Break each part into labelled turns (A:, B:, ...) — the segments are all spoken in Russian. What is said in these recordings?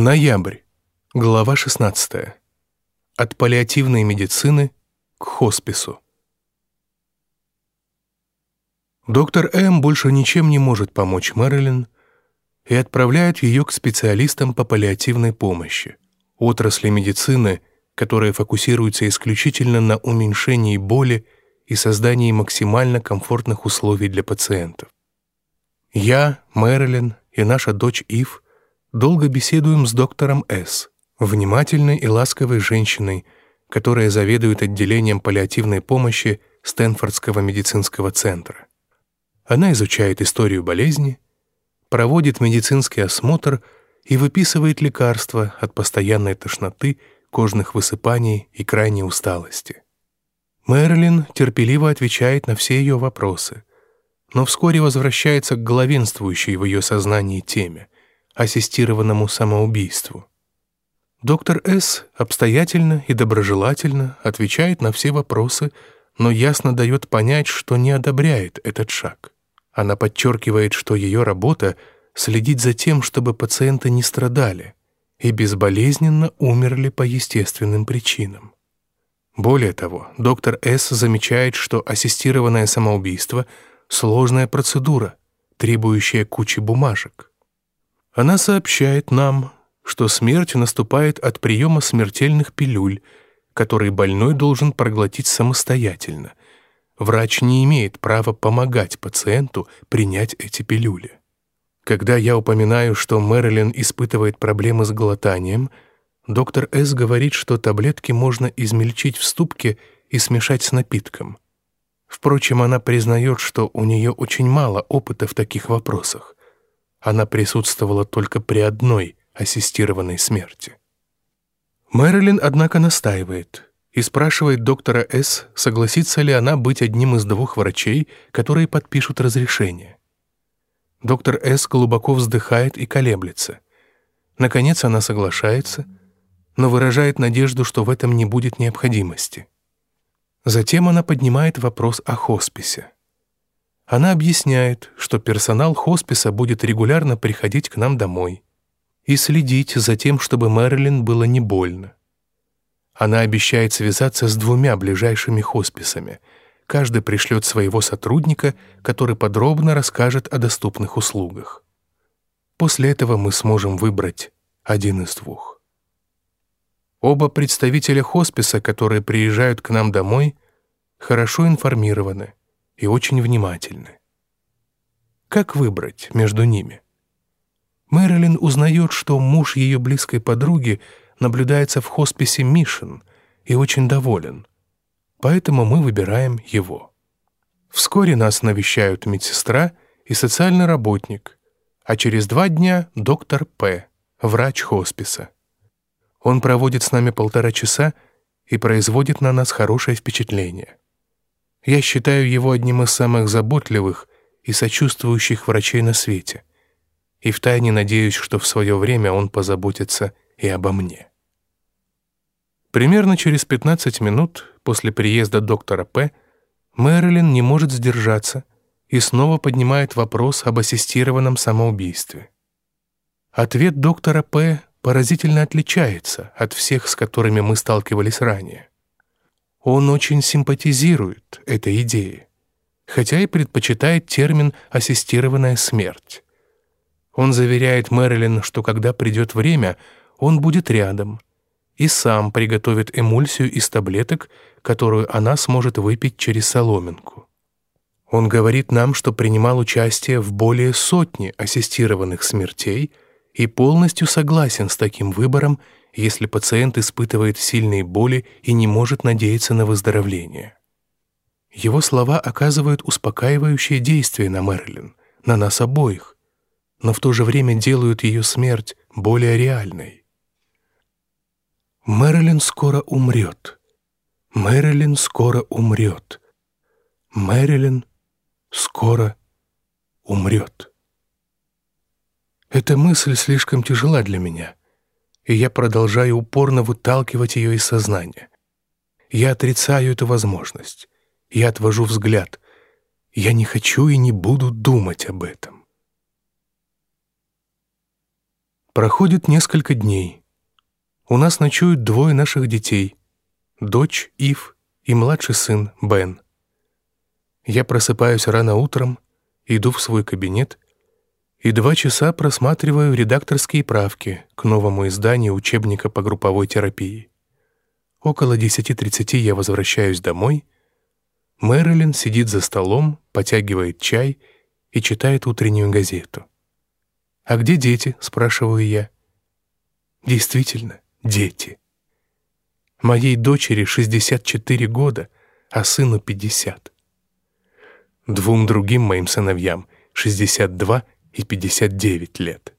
A: Ноябрь. Глава 16. От паллиативной медицины к хоспису. Доктор М. больше ничем не может помочь Мэрилин и отправляет ее к специалистам по паллиативной помощи, отрасли медицины, которая фокусируется исключительно на уменьшении боли и создании максимально комфортных условий для пациентов. Я, Мэрилин и наша дочь Ив – долго беседуем с доктором С., внимательной и ласковой женщиной, которая заведует отделением паллиативной помощи Стэнфордского медицинского центра. Она изучает историю болезни, проводит медицинский осмотр и выписывает лекарства от постоянной тошноты, кожных высыпаний и крайней усталости. Мэрилин терпеливо отвечает на все ее вопросы, но вскоре возвращается к главенствующей в ее сознании теме — ассистированному самоубийству. Доктор С. обстоятельно и доброжелательно отвечает на все вопросы, но ясно дает понять, что не одобряет этот шаг. Она подчеркивает, что ее работа — следить за тем, чтобы пациенты не страдали и безболезненно умерли по естественным причинам. Более того, доктор С. замечает, что ассистированное самоубийство — сложная процедура, требующая кучи бумажек. Она сообщает нам, что смерть наступает от приема смертельных пилюль, которые больной должен проглотить самостоятельно. Врач не имеет права помогать пациенту принять эти пилюли. Когда я упоминаю, что Мэрилин испытывает проблемы с глотанием, доктор С. говорит, что таблетки можно измельчить в ступке и смешать с напитком. Впрочем, она признает, что у нее очень мало опыта в таких вопросах. Она присутствовала только при одной ассистированной смерти. Мэрилин, однако, настаивает и спрашивает доктора С., согласится ли она быть одним из двух врачей, которые подпишут разрешение. Доктор С. глубоко вздыхает и колеблется. Наконец она соглашается, но выражает надежду, что в этом не будет необходимости. Затем она поднимает вопрос о хосписе. Она объясняет, что персонал хосписа будет регулярно приходить к нам домой и следить за тем, чтобы Мэрилин было не больно. Она обещает связаться с двумя ближайшими хосписами. Каждый пришлет своего сотрудника, который подробно расскажет о доступных услугах. После этого мы сможем выбрать один из двух. Оба представителя хосписа, которые приезжают к нам домой, хорошо информированы и очень внимательны. Как выбрать между ними? Мэрилин узнает, что муж ее близкой подруги наблюдается в хосписе Мишин и очень доволен, поэтому мы выбираем его. Вскоре нас навещают медсестра и социальный работник, а через два дня доктор П., врач хосписа. Он проводит с нами полтора часа и производит на нас хорошее впечатление. Я считаю его одним из самых заботливых и сочувствующих врачей на свете. И втайне надеюсь, что в свое время он позаботится и обо мне. Примерно через 15 минут после приезда доктора П. Мэрилин не может сдержаться и снова поднимает вопрос об ассистированном самоубийстве. Ответ доктора П. поразительно отличается от всех, с которыми мы сталкивались ранее. Он очень симпатизирует этой идее, хотя и предпочитает термин «ассистированная смерть». Он заверяет Мэрилин, что когда придет время, он будет рядом и сам приготовит эмульсию из таблеток, которую она сможет выпить через соломинку. Он говорит нам, что принимал участие в более сотни ассистированных смертей и полностью согласен с таким выбором если пациент испытывает сильные боли и не может надеяться на выздоровление. Его слова оказывают успокаивающее действие на Мэрилин, на нас обоих, но в то же время делают ее смерть более реальной. Мэрилин скоро умрет. Мэрилин скоро умрет. Мэрилин скоро умрет. Эта мысль слишком тяжела для меня и я продолжаю упорно выталкивать ее из сознания. Я отрицаю эту возможность. Я отвожу взгляд. Я не хочу и не буду думать об этом. Проходит несколько дней. У нас ночуют двое наших детей. Дочь Ив и младший сын Бен. Я просыпаюсь рано утром, иду в свой кабинет и два часа просматриваю редакторские правки к новому изданию учебника по групповой терапии. Около 10.30 я возвращаюсь домой. Мэрилин сидит за столом, потягивает чай и читает утреннюю газету. «А где дети?» — спрашиваю я. «Действительно, дети. Моей дочери 64 года, а сыну 50. Двум другим моим сыновьям 62 и 59 лет».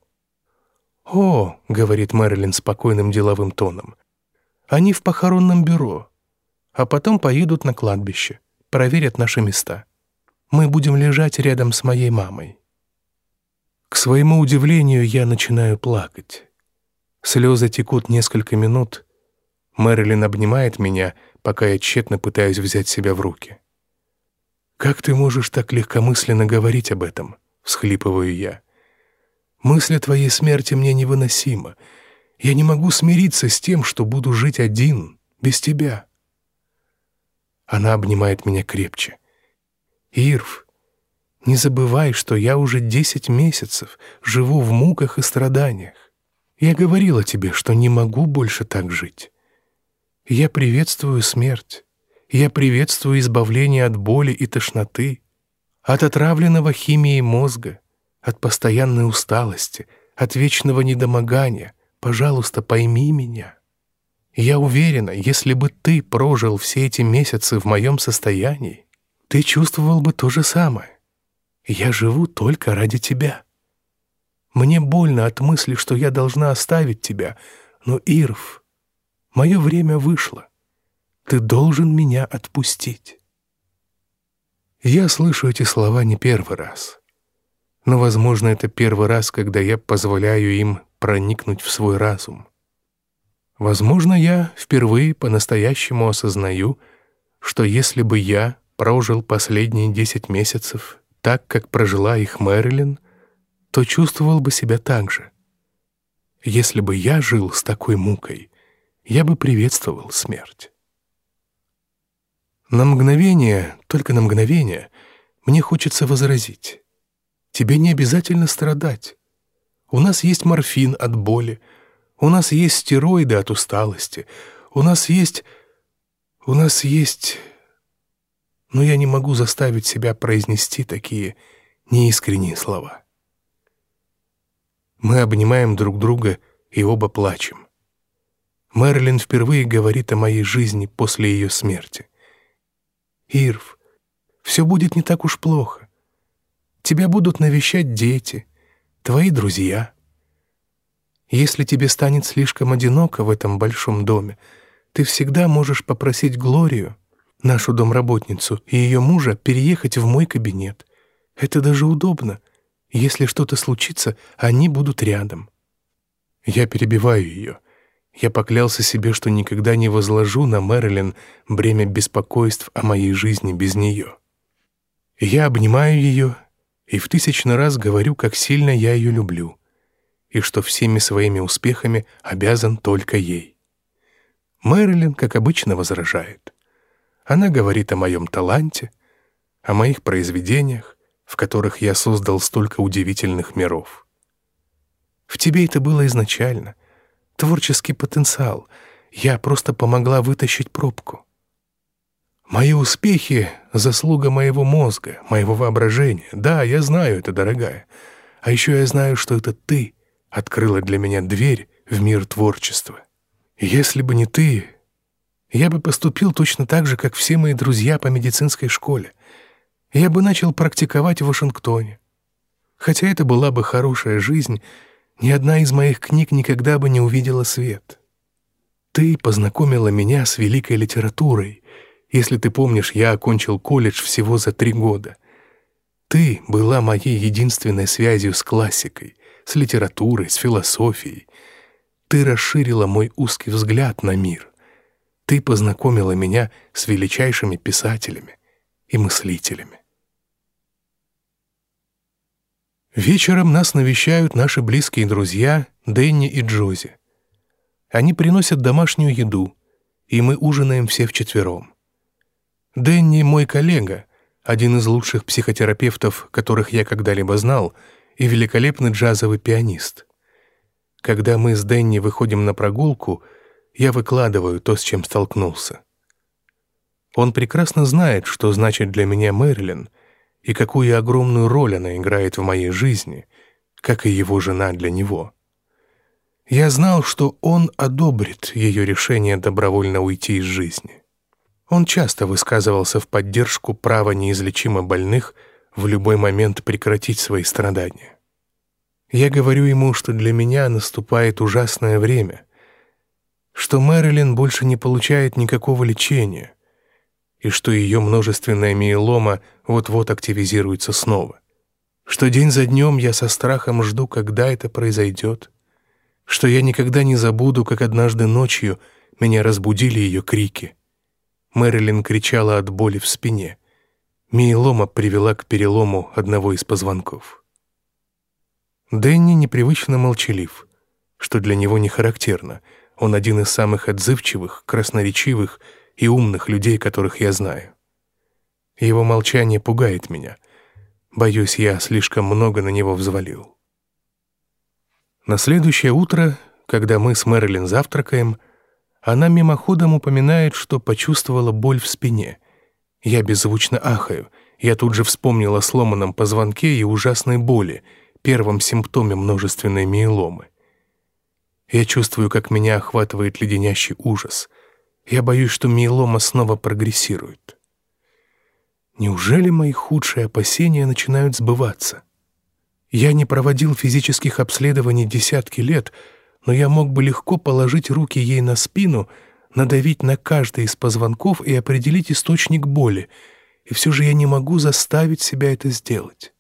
A: «О», — говорит Мэрилин спокойным деловым тоном, «они в похоронном бюро, а потом поедут на кладбище, проверят наши места. Мы будем лежать рядом с моей мамой». К своему удивлению, я начинаю плакать. Слезы текут несколько минут. Мэрилин обнимает меня, пока я тщетно пытаюсь взять себя в руки. «Как ты можешь так легкомысленно говорить об этом?» — всхлипываю я. «Мысль о твоей смерти мне невыносима. Я не могу смириться с тем, что буду жить один, без тебя». Она обнимает меня крепче. «Ирв, не забывай, что я уже десять месяцев живу в муках и страданиях. Я говорила тебе, что не могу больше так жить. Я приветствую смерть. Я приветствую избавление от боли и тошноты, от отравленного химией мозга, от постоянной усталости, от вечного недомогания. Пожалуйста, пойми меня. Я уверена, если бы ты прожил все эти месяцы в моем состоянии, ты чувствовал бы то же самое. Я живу только ради тебя. Мне больно от мысли, что я должна оставить тебя, но, Ирв, мое время вышло. Ты должен меня отпустить. Я слышу эти слова не первый раз. Но, возможно, это первый раз, когда я позволяю им проникнуть в свой разум. Возможно, я впервые по-настоящему осознаю, что если бы я прожил последние десять месяцев так, как прожила их Мэрилин, то чувствовал бы себя так же. Если бы я жил с такой мукой, я бы приветствовал смерть. На мгновение, только на мгновение, мне хочется возразить. Тебе не обязательно страдать. У нас есть морфин от боли, у нас есть стероиды от усталости, у нас есть... у нас есть но я не могу заставить себя произнести такие неискренние слова. Мы обнимаем друг друга и оба плачем. Мэрилин впервые говорит о моей жизни после ее смерти. «Ирв, все будет не так уж плохо. Тебя будут навещать дети, твои друзья. Если тебе станет слишком одиноко в этом большом доме, ты всегда можешь попросить Глорию нашу домработницу, и ее мужа переехать в мой кабинет. Это даже удобно. Если что-то случится, они будут рядом. Я перебиваю ее. Я поклялся себе, что никогда не возложу на Мэрилин бремя беспокойств о моей жизни без нее. Я обнимаю ее и в тысячный раз говорю, как сильно я ее люблю, и что всеми своими успехами обязан только ей. Мэрилин, как обычно, возражает. Она говорит о моем таланте, о моих произведениях, в которых я создал столько удивительных миров. В тебе это было изначально. Творческий потенциал. Я просто помогла вытащить пробку. Мои успехи — заслуга моего мозга, моего воображения. Да, я знаю это, дорогая. А еще я знаю, что это ты открыла для меня дверь в мир творчества. Если бы не ты, я бы поступил точно так же, как все мои друзья по медицинской школе. Я бы начал практиковать в Вашингтоне. Хотя это была бы хорошая жизнь, ни одна из моих книг никогда бы не увидела свет. Ты познакомила меня с великой литературой. Если ты помнишь, я окончил колледж всего за три года. Ты была моей единственной связью с классикой, с литературой, с философией. Ты расширила мой узкий взгляд на мир. Ты познакомила меня с величайшими писателями и мыслителями. Вечером нас навещают наши близкие друзья Дэнни и Джози. Они приносят домашнюю еду, и мы ужинаем все вчетвером. Дэнни — мой коллега, один из лучших психотерапевтов, которых я когда-либо знал, и великолепный джазовый пианист. Когда мы с Дэнни выходим на прогулку, я выкладываю то, с чем столкнулся. Он прекрасно знает, что значит для меня Мэрилин и какую огромную роль она играет в моей жизни, как и его жена для него. Я знал, что он одобрит ее решение добровольно уйти из жизни. Он часто высказывался в поддержку права неизлечимо больных в любой момент прекратить свои страдания. Я говорю ему, что для меня наступает ужасное время, что Мэрилин больше не получает никакого лечения — и что ее множественная миелома вот-вот активизируется снова. Что день за днем я со страхом жду, когда это произойдет. Что я никогда не забуду, как однажды ночью меня разбудили ее крики. Мэрилин кричала от боли в спине. Миелома привела к перелому одного из позвонков. Дэнни непривычно молчалив, что для него не характерно. Он один из самых отзывчивых, красноречивых и умных людей, которых я знаю. Его молчание пугает меня. Боюсь, я слишком много на него взвалил. На следующее утро, когда мы с Мэрилин завтракаем, она мимоходом упоминает, что почувствовала боль в спине. Я беззвучно ахаю. Я тут же вспомнил о сломанном позвонке и ужасной боли, первом симптоме множественной миеломы. Я чувствую, как меня охватывает леденящий ужас — я боюсь, что миелома снова прогрессирует. Неужели мои худшие опасения начинают сбываться? Я не проводил физических обследований десятки лет, но я мог бы легко положить руки ей на спину, надавить на каждый из позвонков и определить источник боли, и все же я не могу заставить себя это сделать.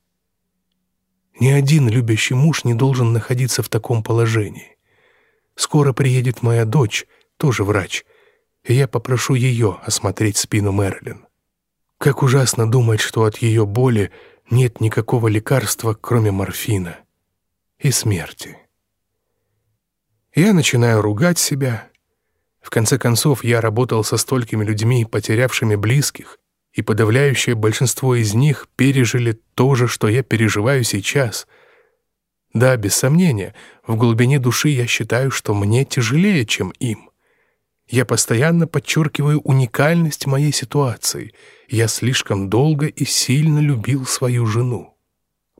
A: Ни один любящий муж не должен находиться в таком положении. Скоро приедет моя дочь, тоже врач, и я попрошу ее осмотреть спину Мэрилин. Как ужасно думать, что от ее боли нет никакого лекарства, кроме морфина и смерти. Я начинаю ругать себя. В конце концов, я работал со столькими людьми, потерявшими близких, и подавляющее большинство из них пережили то же, что я переживаю сейчас. Да, без сомнения, в глубине души я считаю, что мне тяжелее, чем им. Я постоянно подчеркиваю уникальность моей ситуации. Я слишком долго и сильно любил свою жену.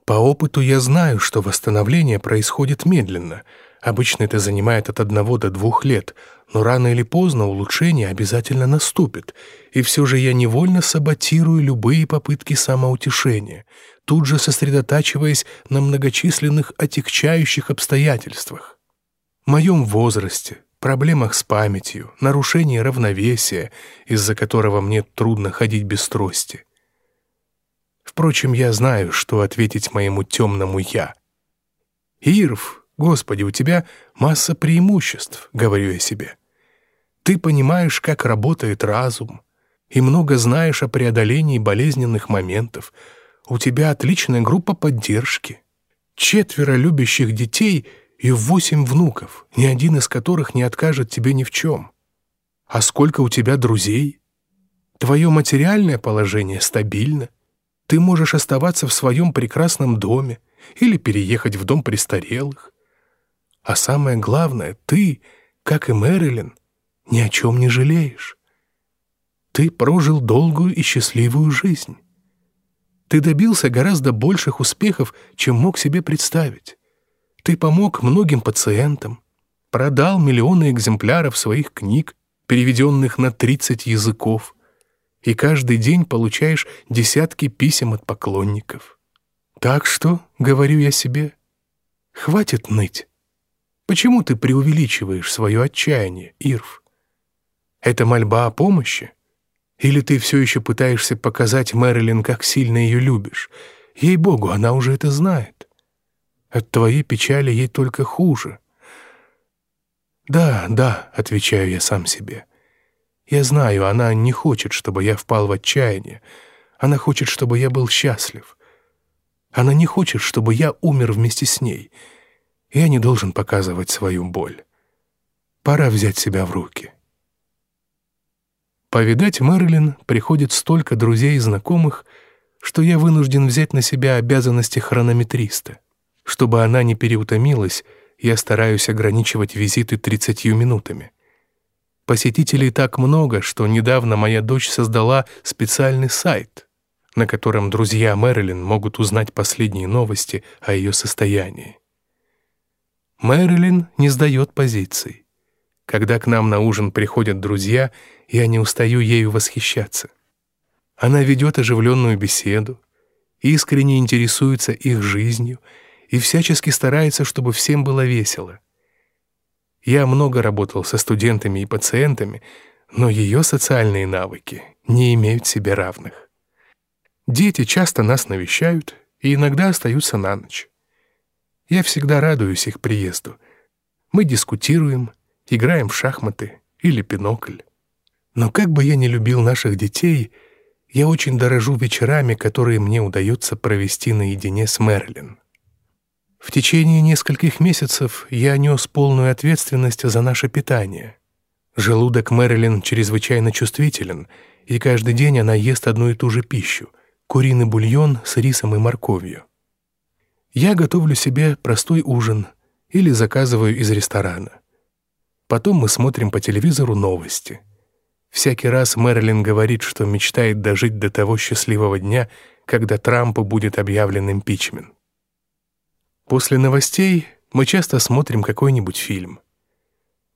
A: По опыту я знаю, что восстановление происходит медленно. Обычно это занимает от одного до двух лет, но рано или поздно улучшение обязательно наступит, и все же я невольно саботирую любые попытки самоутешения, тут же сосредотачиваясь на многочисленных отягчающих обстоятельствах. В моем возрасте, проблемах с памятью, нарушении равновесия, из-за которого мне трудно ходить без трости. Впрочем, я знаю, что ответить моему темному «я». «Ирв, Господи, у тебя масса преимуществ», — говорю я себе. «Ты понимаешь, как работает разум, и много знаешь о преодолении болезненных моментов. У тебя отличная группа поддержки. Четверо любящих детей — и восемь внуков, ни один из которых не откажет тебе ни в чем. А сколько у тебя друзей? Твое материальное положение стабильно. Ты можешь оставаться в своем прекрасном доме или переехать в дом престарелых. А самое главное, ты, как и Мэрилин, ни о чем не жалеешь. Ты прожил долгую и счастливую жизнь. Ты добился гораздо больших успехов, чем мог себе представить. Ты помог многим пациентам, продал миллионы экземпляров своих книг, переведенных на 30 языков, и каждый день получаешь десятки писем от поклонников. Так что, говорю я себе, хватит ныть. Почему ты преувеличиваешь свое отчаяние, Ирв? Это мольба о помощи? Или ты все еще пытаешься показать Мэрилин, как сильно ее любишь? Ей-богу, она уже это знает. От твоей печали ей только хуже. «Да, да», — отвечаю я сам себе. «Я знаю, она не хочет, чтобы я впал в отчаяние. Она хочет, чтобы я был счастлив. Она не хочет, чтобы я умер вместе с ней. Я не должен показывать свою боль. Пора взять себя в руки. Повидать Мэрилин приходит столько друзей и знакомых, что я вынужден взять на себя обязанности хронометриста. Чтобы она не переутомилась, я стараюсь ограничивать визиты 30 минутами. Посетителей так много, что недавно моя дочь создала специальный сайт, на котором друзья Мэрилин могут узнать последние новости о ее состоянии. Мэрилин не сдает позиций. Когда к нам на ужин приходят друзья, я не устаю ею восхищаться. Она ведет оживленную беседу, искренне интересуется их жизнью и всячески старается, чтобы всем было весело. Я много работал со студентами и пациентами, но ее социальные навыки не имеют себе равных. Дети часто нас навещают и иногда остаются на ночь. Я всегда радуюсь их приезду. Мы дискутируем, играем в шахматы или пинокль. Но как бы я ни любил наших детей — я очень дорожу вечерами, которые мне удается провести наедине с Мерлин. В течение нескольких месяцев я нес полную ответственность за наше питание. Желудок Мэрилин чрезвычайно чувствителен, и каждый день она ест одну и ту же пищу — куриный бульон с рисом и морковью. Я готовлю себе простой ужин или заказываю из ресторана. Потом мы смотрим по телевизору новости — Всякий раз Мэрилин говорит, что мечтает дожить до того счастливого дня, когда Трампу будет объявлен импичмент. После новостей мы часто смотрим какой-нибудь фильм.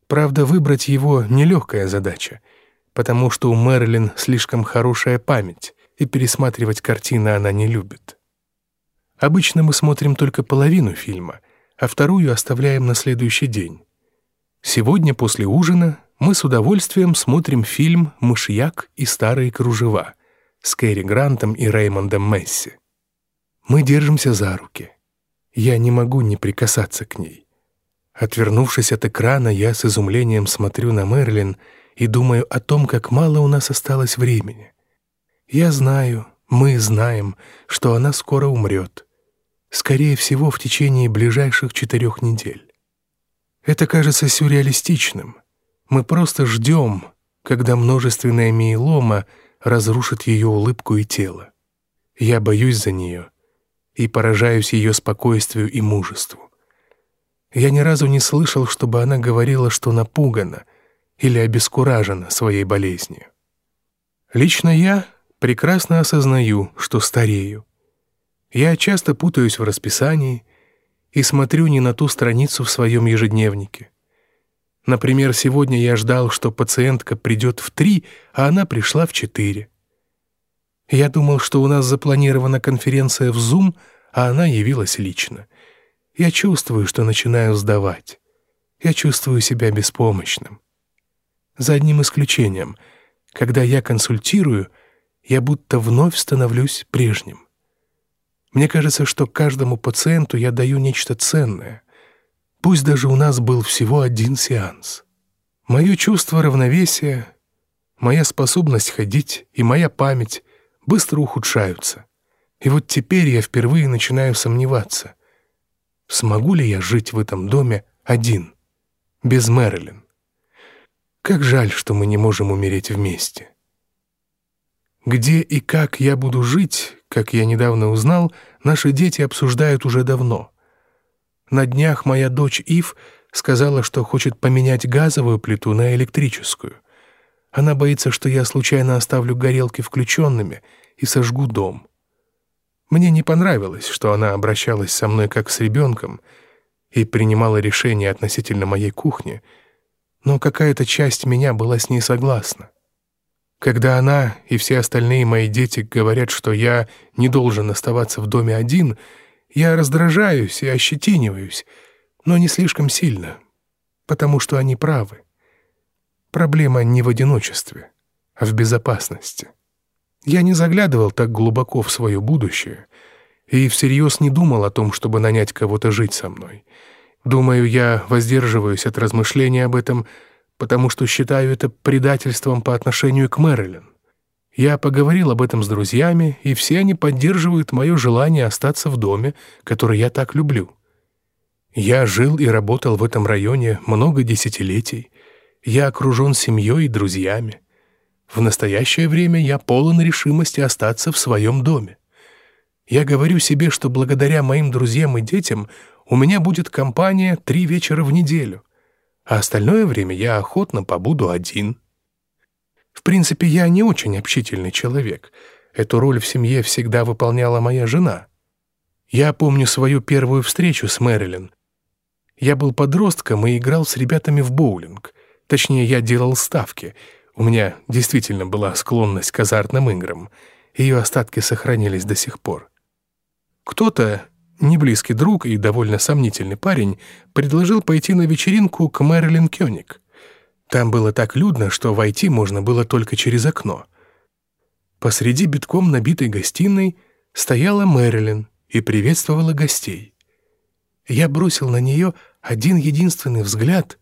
A: Правда, выбрать его — нелегкая задача, потому что у Мэрилин слишком хорошая память, и пересматривать картины она не любит. Обычно мы смотрим только половину фильма, а вторую оставляем на следующий день. Сегодня после ужина мы с удовольствием смотрим фильм «Мышьяк и старые кружева» с Кэрри Грантом и Реймондом Месси. Мы держимся за руки. Я не могу не прикасаться к ней. Отвернувшись от экрана, я с изумлением смотрю на Мерлин и думаю о том, как мало у нас осталось времени. Я знаю, мы знаем, что она скоро умрет. Скорее всего, в течение ближайших четырех недель. Это кажется сюрреалистичным — мы просто ждем, когда множественная миелома разрушит ее улыбку и тело. Я боюсь за нее и поражаюсь ее спокойствию и мужеству. Я ни разу не слышал, чтобы она говорила, что напугана или обескуражена своей болезнью. Лично я прекрасно осознаю, что старею. Я часто путаюсь в расписании и смотрю не на ту страницу в своем ежедневнике. Например, сегодня я ждал, что пациентка придет в три, а она пришла в четыре. Я думал, что у нас запланирована конференция в Zoom, а она явилась лично. Я чувствую, что начинаю сдавать. Я чувствую себя беспомощным. За одним исключением. Когда я консультирую, я будто вновь становлюсь прежним. Мне кажется, что каждому пациенту я даю нечто ценное — Пусть даже у нас был всего один сеанс. Мое чувство равновесия, моя способность ходить и моя память быстро ухудшаются. И вот теперь я впервые начинаю сомневаться, смогу ли я жить в этом доме один, без Мэрилин. Как жаль, что мы не можем умереть вместе. Где и как я буду жить, как я недавно узнал, наши дети обсуждают уже давно — на днях моя дочь Ив сказала, что хочет поменять газовую плиту на электрическую. Она боится, что я случайно оставлю горелки включенными и сожгу дом. Мне не понравилось, что она обращалась со мной как с ребенком и принимала решения относительно моей кухни, но какая-то часть меня была с ней согласна. Когда она и все остальные мои дети говорят, что я не должен оставаться в доме один — я раздражаюсь и ощетиниваюсь, но не слишком сильно, потому что они правы. Проблема не в одиночестве, а в безопасности. Я не заглядывал так глубоко в свое будущее и всерьез не думал о том, чтобы нанять кого-то жить со мной. Думаю, я воздерживаюсь от размышления об этом, потому что считаю это предательством по отношению к Мэрилин. Я поговорил об этом с друзьями, и все они поддерживают мое желание остаться в доме, который я так люблю. Я жил и работал в этом районе много десятилетий. Я окружен семьей и друзьями. В настоящее время я полон решимости остаться в своем доме. Я говорю себе, что благодаря моим друзьям и детям у меня будет компания три вечера в неделю, а остальное время я охотно побуду один. В принципе, я не очень общительный человек. Эту роль в семье всегда выполняла моя жена. Я помню свою первую встречу с Мэрилин. Я был подростком и играл с ребятами в боулинг. Точнее, я делал ставки. У меня действительно была склонность к азартным играм. Ее остатки сохранились до сих пор. Кто-то, неблизкий друг и довольно сомнительный парень, предложил пойти на вечеринку к Мэрилин Кёник. Там было так людно, что войти можно было только через окно. Посреди битком набитой гостиной стояла Мэрилин и приветствовала гостей. Я бросил на нее один единственный взгляд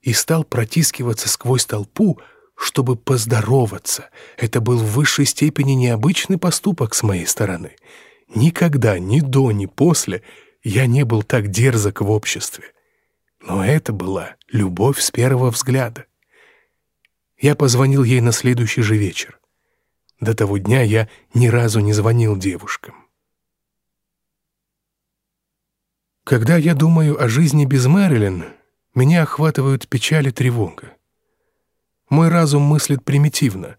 A: и стал протискиваться сквозь толпу, чтобы поздороваться. Это был в высшей степени необычный поступок с моей стороны. Никогда, ни до, ни после я не был так дерзок в обществе. Но это была любовь с первого взгляда. Я позвонил ей на следующий же вечер. До того дня я ни разу не звонил девушкам. Когда я думаю о жизни без Мэрилин, меня охватывают печаль и тревога. Мой разум мыслит примитивно,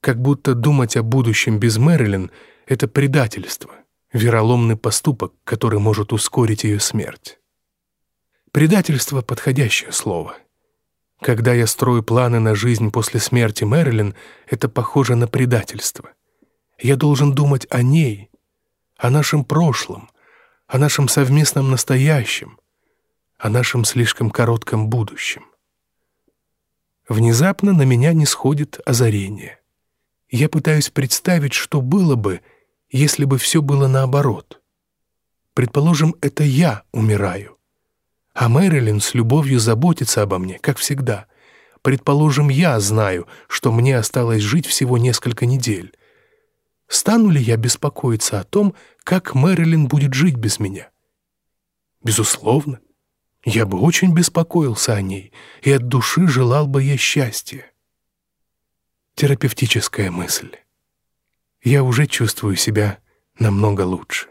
A: как будто думать о будущем без Мэрилин — это предательство, вероломный поступок, который может ускорить ее смерть. Предательство — подходящее слово. Когда я строю планы на жизнь после смерти Мэрилин, это похоже на предательство. Я должен думать о ней, о нашем прошлом, о нашем совместном настоящем, о нашем слишком коротком будущем. Внезапно на меня не сходит озарение. Я пытаюсь представить, что было бы, если бы все было наоборот. Предположим, это я умираю. А Мэрилин с любовью заботится обо мне, как всегда. Предположим, я знаю, что мне осталось жить всего несколько недель. Стану ли я беспокоиться о том, как Мэрилин будет жить без меня? Безусловно. Я бы очень беспокоился о ней, и от души желал бы ей счастья. Терапевтическая мысль. Я уже чувствую себя намного лучше.